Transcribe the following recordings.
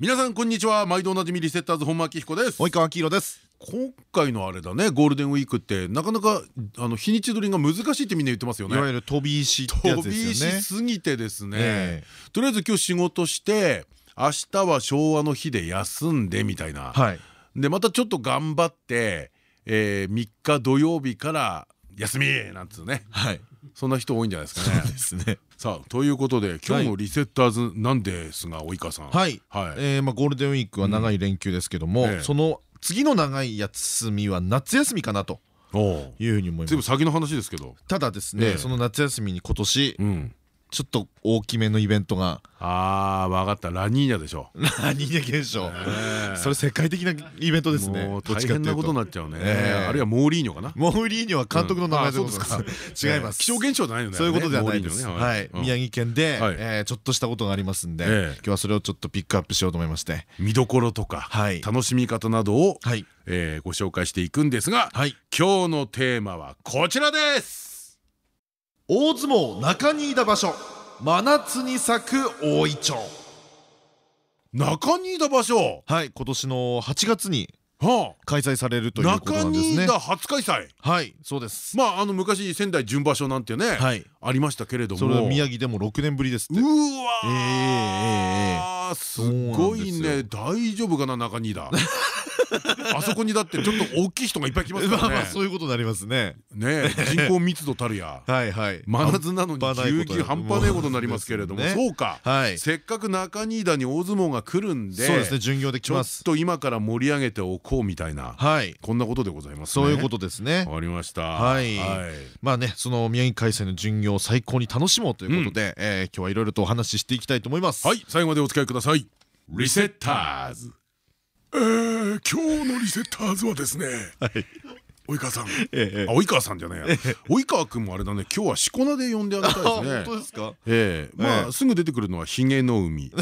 皆さんこんにちは。毎度おなじみリセッターズ本間明彦です。及川明宏です。今回のあれだね。ゴールデンウィークってなかなかあの日にち取りが難しいってみんな言ってますよね。いわゆる飛び石ってやつ飛びですよね。石すぎてですね、えとりあえず今日仕事して明日は昭和の日で休んでみたいな、はい。でまたちょっと頑張って、えー、3日土曜日から休みなんつうね。はいそんな人多いんじゃないですかね。ですねさあということで今日のリセッターズなんですが及川さん。はいはいえーまあゴールデンウィークは長い連休ですけどもええその次の長い休みは夏休みかなというふうに思います全部先の話ですけど。ただですええねその夏休みに今年うん。ちょっと大きめのイベントが。ああ分かった。ラニーニャでしょ。ラニーニャ現象。ええ。それ世界的なイベントですね。大変なことになっちゃうね。ええ。あるいはモーリーニョかな。モーリーニョは監督の名前です違います。気象現象じゃないよね。そういうことではないです。はい、うん。宮城県で、ちょっとしたことがありますんで、ええ。今日はそれをちょっとピックアップしようと思いまして。見どころとか、はい。楽しみ方などを、ご紹介していくんですが、はい、今日のテーマはこちらです大相撲中新田場所、真夏に咲く大イチョウ。中新田場所？はい、今年の8月には開催されるとあいうことな中んですね。初開催？はい、そうです。まああの昔仙台準場所なんてね、はい、ありましたけれども。それは宮城でも6年ぶりです。うわええすごいね。大丈夫かな中新田 あそこにだってちょっと大きい人がいっぱい来ますからね。まあまあそういうことになりますね。ね人口密度たるや。はいはい。真夏なのに半端ないことぎゅ半端ねえことになりますけれども。そうか。はい。せっかく中新田に大相撲が来るんでそうですね、巡業でちょっ来ます。と今から盛り上げておこうみたいなはい、こんなことでございますね。そういうことですね。わかりました。はい。まあね、その宮城開催の巡業を最高に楽しもうということで、えー今日はいろいろとお話ししていきたいと思います。はい。最後までお付き合いください。リセッターズえー今日のリセッターズはですね及川さん。ええあ及川さんじゃないや。及川君もあれだね。今日はしこ名で呼んであげたいです本ね当ですか？ええ。まえ。あすぐ出てくるのはひげの海。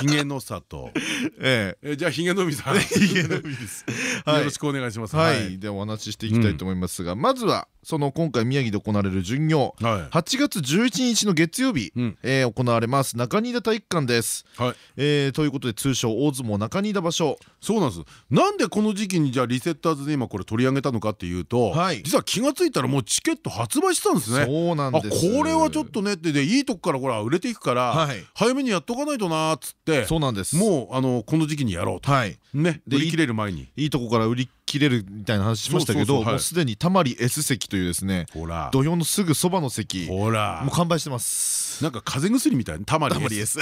ひげの里。ええ。じゃあひげの海さん。え、家の海です。はよろしくお願いします。はい、ではお話ししていきたいと思いますが、まずはその今回宮城で行われる巡業。はい。8月11日の月曜日、うん。えー行われます。中新田体育館です、はい。えーということで通称大相撲中新田場所。そうなんです。なんでこの時期にじゃあリセッターズで今これ取り上げたのかっていうと、はい。実は気が付いたらもうチケット発売してたんですね。そうなんあです。これはちょっとねってでいいとこからほら売れていくから、はい早めにやっとかないとなーっつってそうなんです。もうあのこの時期にやろうと。はい。ねで売り切れる前に。いいとこから売り切れるみたいな話しましたけどもうすでにたまり S 席というですねほら。土俵のすぐそばの席もほら。う完売してます。なんか風邪薬みたいなたまり S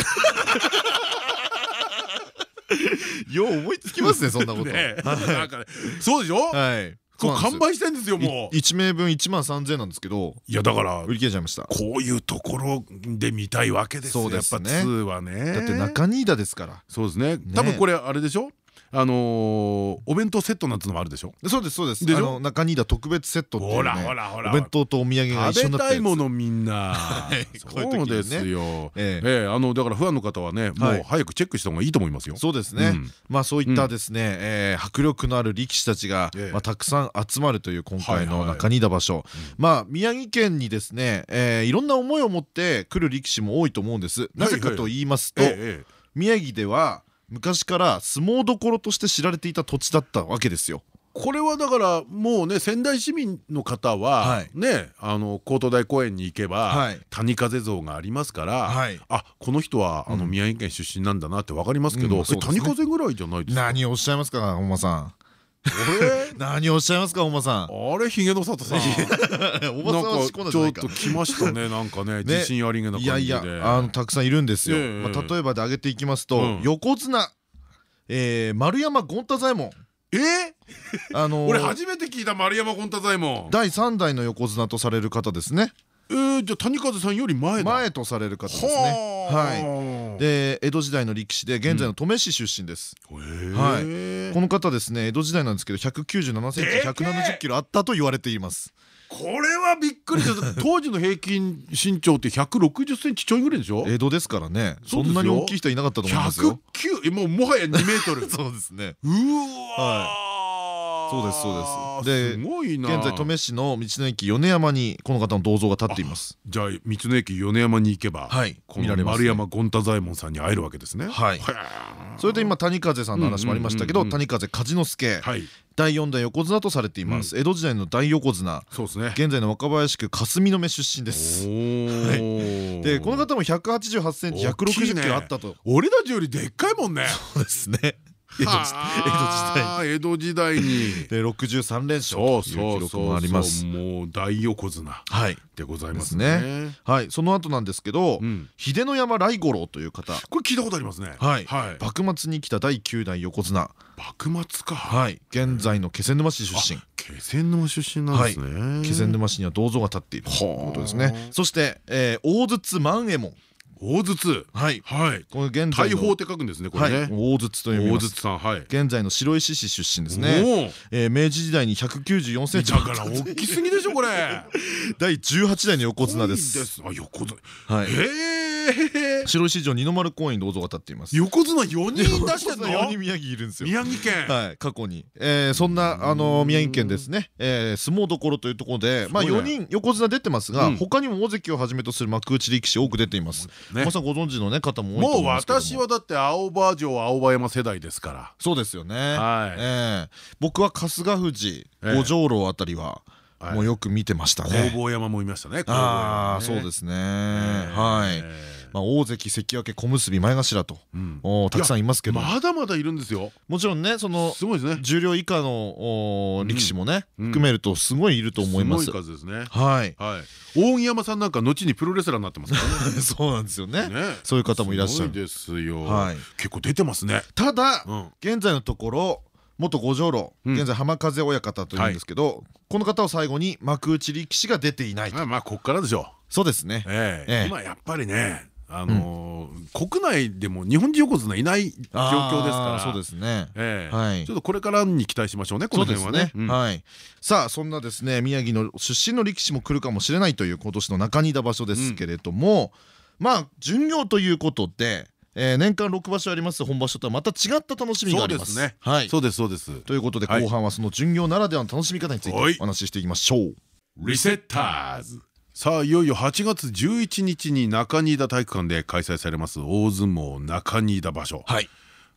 よう思いつきますね そんなこと。そうでしょ？はい。そう完売してんですよもう。1名分1万3000円なんですけどいやだから売り切れちゃいました。こういうところで見たいわけですよそうやっぱですね2はね。だって中新田ですから。そうですね。多分これあれでしょ？あのーお弁当セットなんつうのもあるでしょ？そうですそうです。で中新田特別セットっていうね。お弁当とお土産が一緒食べになったやつ。たいものみんな。そうですよ。ええ。えあのだからファンの方はねもはい。う早くチェックした方がいいと思いますよ。そうですね、うん。まあそういったですね、えー迫力のある力士たちが、ええ。まあ、たくさん集まるという今回の中新田場所、まあ宮城県にですね、えーいろんな思いを持って来る力士も多いと思うんです。なぜかと言いますと、宮城では昔から相撲どころとして知られていた土地だったわけですよ。これはだからもうね仙台市民の方ははい。ねあの高等大公園に行けばはい。谷風像がありますからはい。あこの人はあの宮城県出身なんだなってわかりますけうんど谷風ぐらいじゃないですか？何をおっしゃいますか本間さん。何をおっしゃいますか本間さん。あれひげの里さん。おばさんちょっと。来ましたねなんかね 自信ありげな感いやいじでやあのたくさんいるんですよ。ええ。まあ例えばで挙げていきますと、うん。横綱、えー丸山権太左衛門。え？あのー俺初めて聞いた丸山権太左衛門。第3代の横綱とされる方ですねえーじゃあ谷風さんより前だ。前とされる方ですね。はあで江戸時代の力士で現在の登米市出身です、へえはい。ねこの方ですね江戸時代なんですけど197センチでけえ。170キロあったと言われています。これはびっくりした 当時の平均身長って160センチちょいぐらいでしょ？江戸ですからね。そんなに大きい人いなかったと思いますよ。109えもうもはや2メートル。そうですね。うわーそうですそうです。で現在登米市の道の駅米山にこの方の銅像が立っています。じゃあ道の駅米山に行けば、はいこの見られますね。丸山権太左衛門さんに会えるわけですね。はい。へそれで今谷風さんの話もありましたけど谷風梶之助第四代横綱とされています。江戸時代の大横綱。そうですね。現在の若林区霞の目出身です。おでこの方も188センチ160キロあったと。俺たちよりでっかいもんね。そうですね江戸江戸時代に。で63連勝という記録もあります。もう大横綱はい。でございますでね。はい。その後なんですけどうん。秀ノ山来五郎という方。これ聞いたことありますね。はい。はい。幕末に来た第9代横綱。幕末か。はい。現在の気仙沼市出身。気仙沼出身なんですね。気仙沼市には銅像が立っているということですね。そしてえー大筒万右衛門大筒。はいはい。この現在の大砲って書くんですね。こはいれね。大筒と読みます大筒さん、はい。現在の白石市出身ですねね。えー明治時代に194センチだから大きすぎでしょこれ。第18代の横綱ですす。あ横綱。はいへえ。白石城二の丸公園に銅像が立っています。横綱四人出してんの？4人宮城いるんですよ。宮城県。はい、過去に、えー、そんなあの宮城県ですね、えー、相撲どころというところで、まあ、すごい4ね人横綱出てますが、うん。他にも大関をはじめとする幕内力士多く出ています。ね。まさんご存知の、ね、方も多いともう思いますけども。私はだって青葉城青葉山世代ですから。そうですよね、はい。えー僕は春日富士ええ。五条楼あたりははい。もうよく見てました工ね。房山もいましたね。ああそうですね、はい、まあ、大関関脇小結前頭と、うんたくさんいますけどまだまだいるんですよ。もちろんねそのすごいですね。重量以下の力士もね、うん含めるとすごいいると思います。すごい数ですね。はいはい。大木山さんなんか後にプロレスラーになってますからね。そうなんですよね。ねそういう方もいらっしゃるですよ。はい結構出てますね。ただ、うん。現在のところ元五条楼、うん現在浜風親方というんですけど、この方を最後に幕内力士が出ていないとまあまあこっからでしょそうですね。今やっぱりね。あのー国内でも日本人横綱いない状況ですから。そうですね。ええ。はい。ちょっとこれからに期待しましょうねこの辺はね。うん。ねはい。さあそんなですね宮城の出身の力士も来るかもしれないという今年の中新田場所ですけれども、まあ巡業ということで、えー年間6場所あります。本場所とはまた違った楽しみがあります。ね。はい。そうですそうです。ということではい。後半はその巡業ならではの楽しみ方についてはい。お話ししていきましょう。リセッターズさあいよいよ8月11日に中新田体育館で開催されます大相撲中新田場所。はい。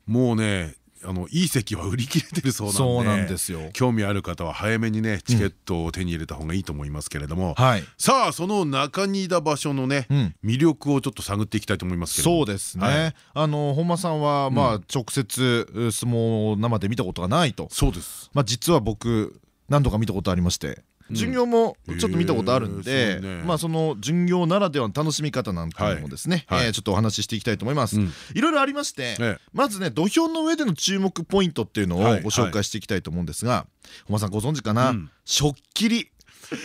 もうねあのいい席は売り切れてるそうなんでそうなんですよ。興味ある方は早めにねチケットを手に入れた方がいいと思いますけれども、はい。さあその中新田場所のね、うん。魅力をちょっと探っていきたいと思いますけれども。そうですね、はい。あの本間さんはまあ直接う相撲を生で見たことがないと、そうです。まあ、実は僕何度か見たことありまして巡業もちょっと見たことあるんへでまあその巡業ならではの楽しみ方なんていうのもですねはえーちょっとお話ししていきたいと思います。うん。いろいろありましてええ。まずね土俵の上での注目ポイントっていうのをごはい。紹介していきたいと思うんですが本間さんご存知かな？うん。しょっきり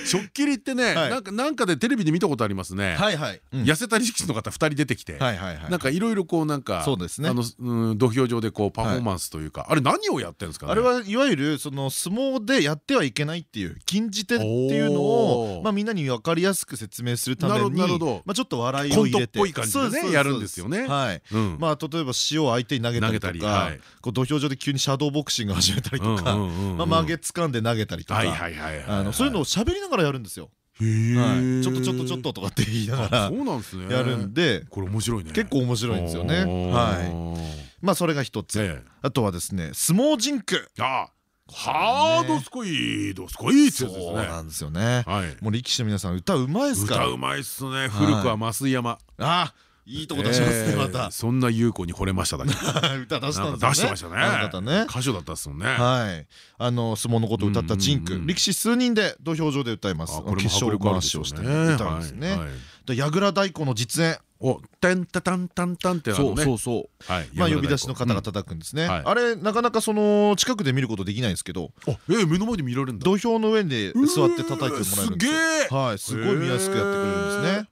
しょっきりってね、はい。なんかなんかでテレビで見たことありますね、はいはい。うん。痩せた力士の方2人出てきて、はいはいはい。なんかいろいろこうなんかそうですね。あのうん土俵上でこうパフォーマンスというか、あれ何をやってるんですかね？あれはいわゆるその相撲でやってはいけないっていう禁じ手っていうのをまあみんなに分かりやすく説明するためなるほどなるほにど。まあちょっと笑いを入れて。コントっぽい感じでねやるんですよね。はい。うん。まあ例えば塩を相手に投げたりとかはい。こう土俵上で急にシャドーボクシング始めたりとかまあ曲げ掴んで投げたりとか。はいはいはいはいあのそういうのを喋りながらやるんですよ。はい。ちょっとちょっとちょっととかって言いながあそうなんですね。らやるんでこれ面白いね。結構面白いんですよね。はい。まあそれが一つ。ええ。あとはですね相撲ジンク。あハードスコイドスコイってやつですね。そうなんですよね。はい。もう力士の皆さん歌うまいですから。歌うまいっすね。古くは増井山。あいいとこ出しますねええまた。そんな優子に惚れましただけ。歌出したなん出してましたね。歌手だったっすもんね。はい。あの相撲のことを歌ったジンク。力士数人で土俵上で歌います。決勝迫力あるで回しをして歌うんですね。で櫓太鼓の実演。おてんたたんたんたんってあそうそうそう。はい。まあ呼び出しの方がうん叩くんですね。はい。あれなかなかその近くで見ることできないんですけど。あえー目の前で見られるんだ。土俵の上で座って叩いてもらえるんですはい。すごい見やすくやってくれるんですね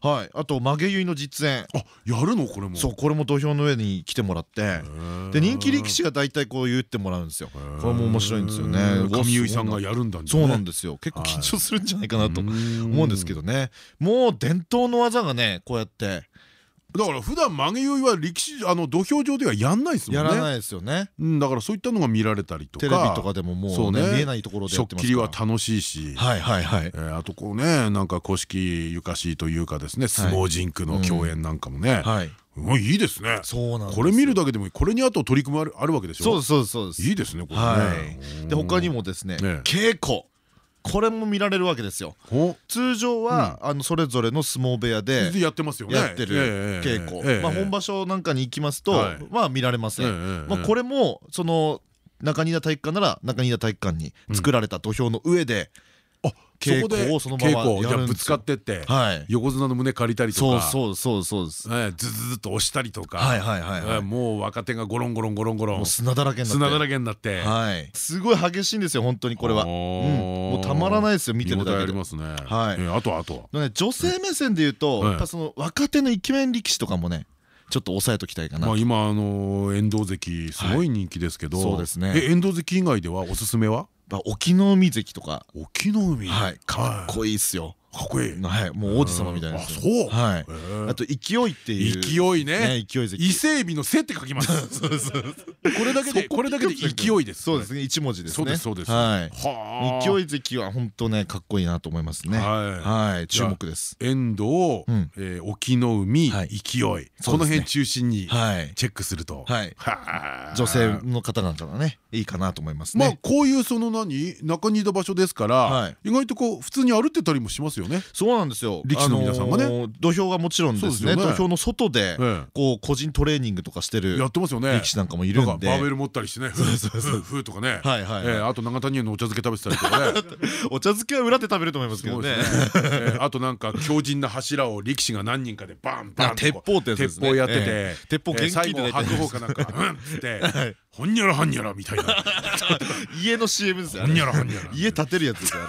はい。あと曲げ結いの実演。あやるの？これも。そうこれも土俵の上に来てもらって。で人気力士が大体こう言ってもらうんですよ。これも面白いんですよね。上結さんがやるんだそうなんですよ。結構緊張するんじゃないかなと思うんですけどね。もう伝統の技がねこうやってだから普段曲げ酔いは力士あの土俵上ではやんないですもんね。やらないですよね。うんだからそういったのが見られたりとかテレビとかでももうね見えないところで食器は楽しいし。はいはいはい。あとこうねなんか古式ゆかしというかですね相撲人句の共演なんかもね。はい。もういいですね。そうなんこれ見るだけでもこれにあと取り組みあるわけでしょ。そうそうですそう。ですいいですねこれはい。で他にもですね稽古これも見られるわけですよ。通常はあのそれぞれの相撲部屋でやってますよね。やってる稽古。まあ本場所なんかに行きますとまあ見られません。まあこれもその中新田体育館なら中新田体育館に作られた土俵の上で稽古をそのままやるぶつかってって横綱の胸借りたりとか。そうそうそうです。ズズズと押したりとか。もう若手がゴロンゴロンゴロンゴロン。砂だらけになって。砂だらけになって。すごい激しいんですよ本当にこれは。もうたまらないですよ見てるだけで。はい。あとあと女性目線で言うとやっぱその若手のイケメン力士とかもねちょっと抑えときたいかな。今あの遠藤関すごい人気ですけど。そうですね。遠藤関以外ではおすすめは？隠岐の海関とか。隠岐の海？はい。かっこいいっすよかっこいい。はい。もう王子様みたいなあそう。はい。あと勢いっていう。勢いね。勢い関伊勢海老の背って書きます。これだけでこれだけで勢いです。そうですね。一文字ですね。そうですはい。勢い関は本当ねかっこいいなと思いますね。はい。注目です。遠藤隠岐の海勢い。この辺中心にチェックすると。女性の方なんかはねいいかなと思いますね。まあこういうその何中新田場所ですから意外とこう普通に歩ってたりもしますよね。そうなんですよ。力士の皆さんがね。土俵がもちろんですね。土俵の外でこう個人トレーニングとかしてるやってますよね力士なんかもいるんで。バーベル持ったりしてね。ふうふうとかね。あと長谷園のお茶漬け食べてたりとかね。お茶漬けは裏で食べると思いますけどね。あとなんか強靭な柱を力士が何人かでバンバン鉄砲って鉄砲やってて鉄砲最後白鵬かなんかうんっつって ほんにゃらはんにゃらみたいな。家の CM ですよほんにゃらはんにゃら。家建てるやつですよ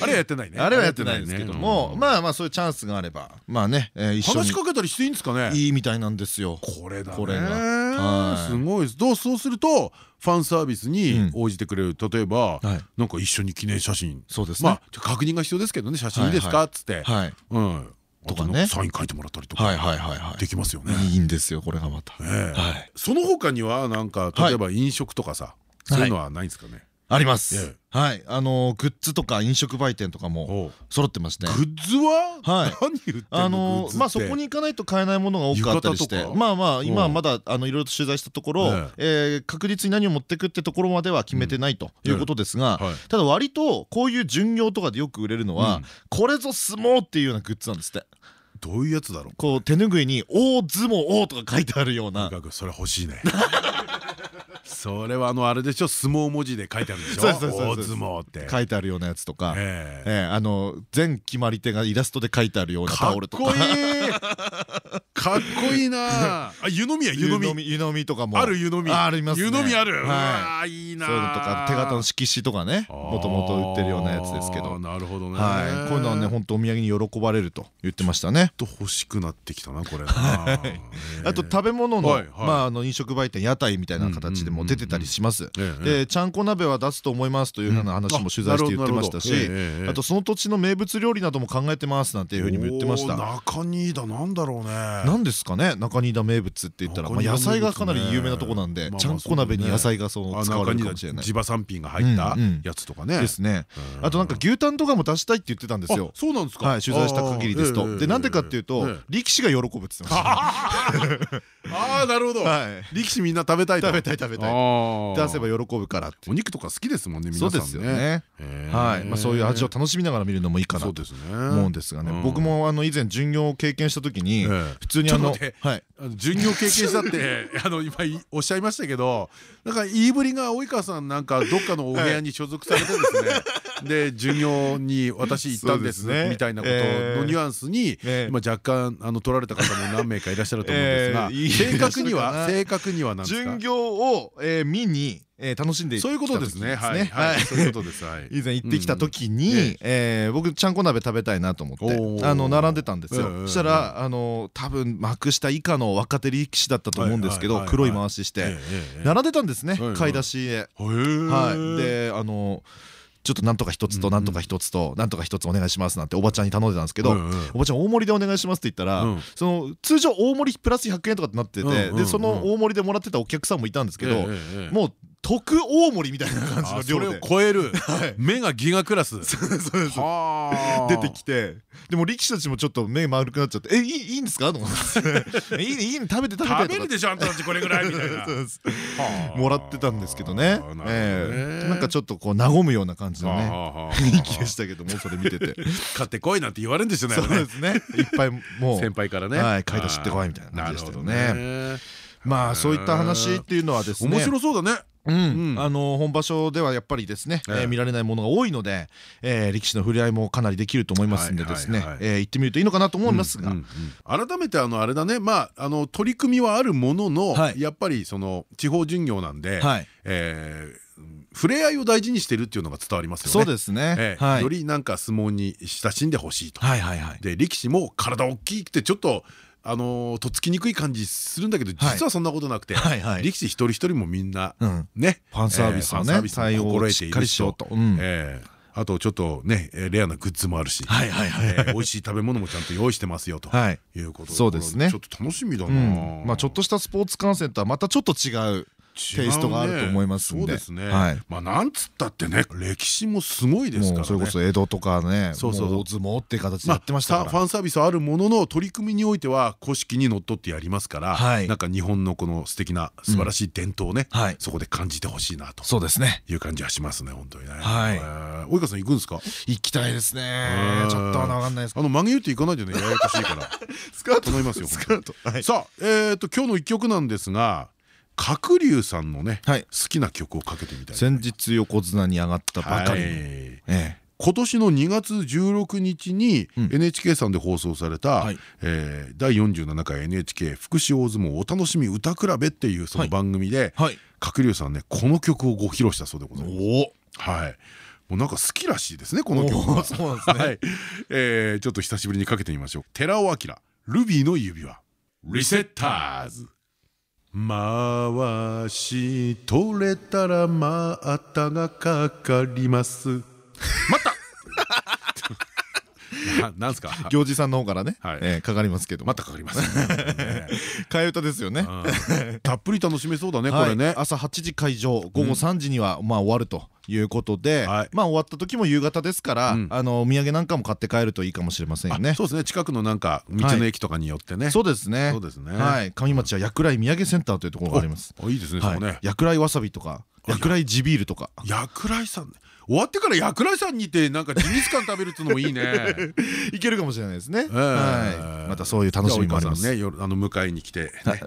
あれはやってないね。あれはやってないですけどもまあまあそういうチャンスがあればまあね一緒に。話しかけたりしていいんですかね？いいみたいなんですよ。これだこれが。すごいです。どうそうするとファンサービスに応じてくれる。例えばなんか一緒に記念写真。そうですね。まあ確認が必要ですけどね写真いいですか？っつって。うん。とかね。サイン書いてもらったりとか。できますよね。いいんですよこれがまた。その他にはなんか例えば飲食とかさそういうのはないんですかね？あります。はい。あのグッズとか飲食売店とかも揃ってますねグッズは？はい。あのまあそこに行かないと買えないものが多かったりして。まあまあ今はまだあのいろいろと取材したところ確実に何を持ってくってところまでは決めてないということですがただ割とこういう巡業とかでよく売れるのはこれぞ相撲っていうようなグッズなんですってどういうやつだろう？こう手ぬぐいに「大相撲」とか書いてあるような。それ欲しいね。それはあのあれでしょ？相撲文字で書いてあるでしょ？大相撲って。書いてあるようなやつとか。あの全決まり手がイラストで書いてあるようなタオルとか。かっこいいな。あ湯飲みや湯飲み。湯飲みとかも。ある湯飲み。あります湯飲みある。い。いなそういうのとか手形の色紙とかねもともと売ってるようなやつですけど。なるほどね。こういうのはね本当お土産に喜ばれると言ってましたねと欲しくなってきたなこれ。あと食べ物のまああの飲食売店屋台みたいな形でも出てたりします。でちゃんこ鍋は出すと思いますというような話も取材して言ってましたしあとその土地の名物料理なども考えてますなんていうふうにも言ってました。中新田なんだろうね。なんですかね？中新田名物って言ったら。野菜がかなり有名なとこなんでちゃんこ鍋に野菜がその使われるかもしれない。地場産品が入ったやつとかね。ですね。あとなんか牛タンとかも出したいって言ってたんですよ。そうなんですか。はい取材した限りですと。でなんでかっていうと力士が喜ぶって言ってました。ああなるほど。力士みんな食べたい食べたい食べたい。出せば喜ぶからって。お肉とか好きですもんね皆さんね。はい。まあそういう味を楽しみながら見るのもいいかなと。思うんですがね。僕もあの以前巡業を経験した時に普通にあの巡業経験したって あの今おっしゃいましたけどなんか言いぶりが及川さんなんかどっかのお部屋に所属されてですね で巡業に私行ったんですみたいなことのニュアンスに今若干あの取られた方も何名かいらっしゃると思うんですが正確には正確には巡業を見にえー楽しんでそういうことですね。はいそういうことです。はい。以前行ってきた時にええー僕ちゃんこ鍋食べたいなと思ってあの並んでたんですええよそしたらあの多分幕下以下の若手力士だったと思うんですけど黒い回しして。並んでたんですね買い出しへ。はい。であのちょっとなんとか一つとなんとか一つとなんとか一つお願いしますなんておばちゃんに頼んでたんですけどおばちゃん大盛りでお願いしますって言ったらうん。その通常大盛りプラス100円とかってなっててでその大盛りでもらってたお客さんもいたんですけどもう特大盛りみたいな感じのあそれを量で超える。はい。目がギガクラス。出てきて。でも力士たちもちょっと目丸くなっちゃって「えいいいいんですか?」と思って「いいねいいね食べて食べて」食べるでしょあんたたちこれぐらいみたいな。もらってたんですけどね。なんかちょっとこう和むような感じのねね雰囲気でしたけどもそれ見てて。買ってこいなんて言われるんですよね。そうですね。いっぱいもう。先輩からね。はい買い出しってこいみたいな感じでしたどね。まあそういった話っていうのはですね。面白そうだねうん。うん。あの本場所ではやっぱりですね、え見られないものが多いので、えー力士の触れ合いもかなりできると思いますんでですね。えー行ってみるといいのかなと思いますが、改めてあのあれだね。まああの取り組みはあるもののはい。やっぱりその地方巡業なんではい。えー触れ合いを大事にしてるっていうのが伝わりますよね。そうですね、ええ。はい。よりなんか相撲に親しんでほしいと。はいはいはい。で力士も体大きくてちょっとあのーとっつきにくい感じするんだけどはい。実はそんなことなくて力士一人一人もみんなうん。ねファンサービスをね対応をしっかりしようと。あとちょっとねえーレアなグッズもあるし美味しい食べ物もちゃんと用意してますよとはい。いうことそうですね。ちょっと楽しみだうなん。まあちょっとしたスポーツ観戦とはまたちょっと違うテイストがあると思いますんで。そうですね。はい。まあなんつったってね歴史もすごいですからね。それこそ江戸とかねそうそう相撲っていう形でまやってましたから。あファンサービスはあるものの取り組みにおいては古式にのっとってやりますから、はい。なんか日本のこの素敵な素晴らしい伝統をね、はい。そこで感じてほしいなと。そうですね。いう感じはしますね本当にね。はい。えー及川さん行くんですか？行きたいですね。うんちょっとわかんないです。あの曲げ言って行かないでねややこしいから。スカー頼みますよさあえっと今日の一曲なんですが角竜さんのね、はい。好きな曲をかけてみたい先日横綱に上がったばかりええ今年の2月16日にうん。NHK さんで放送された第47回 NHK 福祉大相撲お楽しみ歌比べっていうその番組ではい。角竜さんねこの曲をご披露したそうでございます。おはい。もうなんか好きらしいですねこの曲。そうなんですね。はい。えーちょっと久しぶりにかけてみましょう。寺尾明ルビーの指輪。リセッターズ回し取れたらまたがかかります。また。ななんすか？行司さんの方からねはい。ええかかりますけど。またかかりますね。替え歌ですよね。うん。たっぷり楽しめそうだねこれはいね。朝8時会場午後3時にはまあ終わるということではい。まあ終わった時も夕方ですからうん。あのお土産なんかも買って帰るといいかもしれませんよね。あそうですね。近くのなんか道の駅とかによってね。そうですね。そうですね。はい。上町は薬来土産センターというところがあります。あいいですねそはい。こね薬来わさびとか薬来地ビールとか。薬来さんね終わってから薬来さんにてなんかジンギスカン食べるっていうのもいいね。いけるかもしれないですね。えはい。またそういう楽しみもあります。ねよあの迎えに来て。ね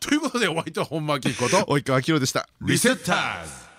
ということでお相手は本間明彦と。及川明宏でした。リセッターズ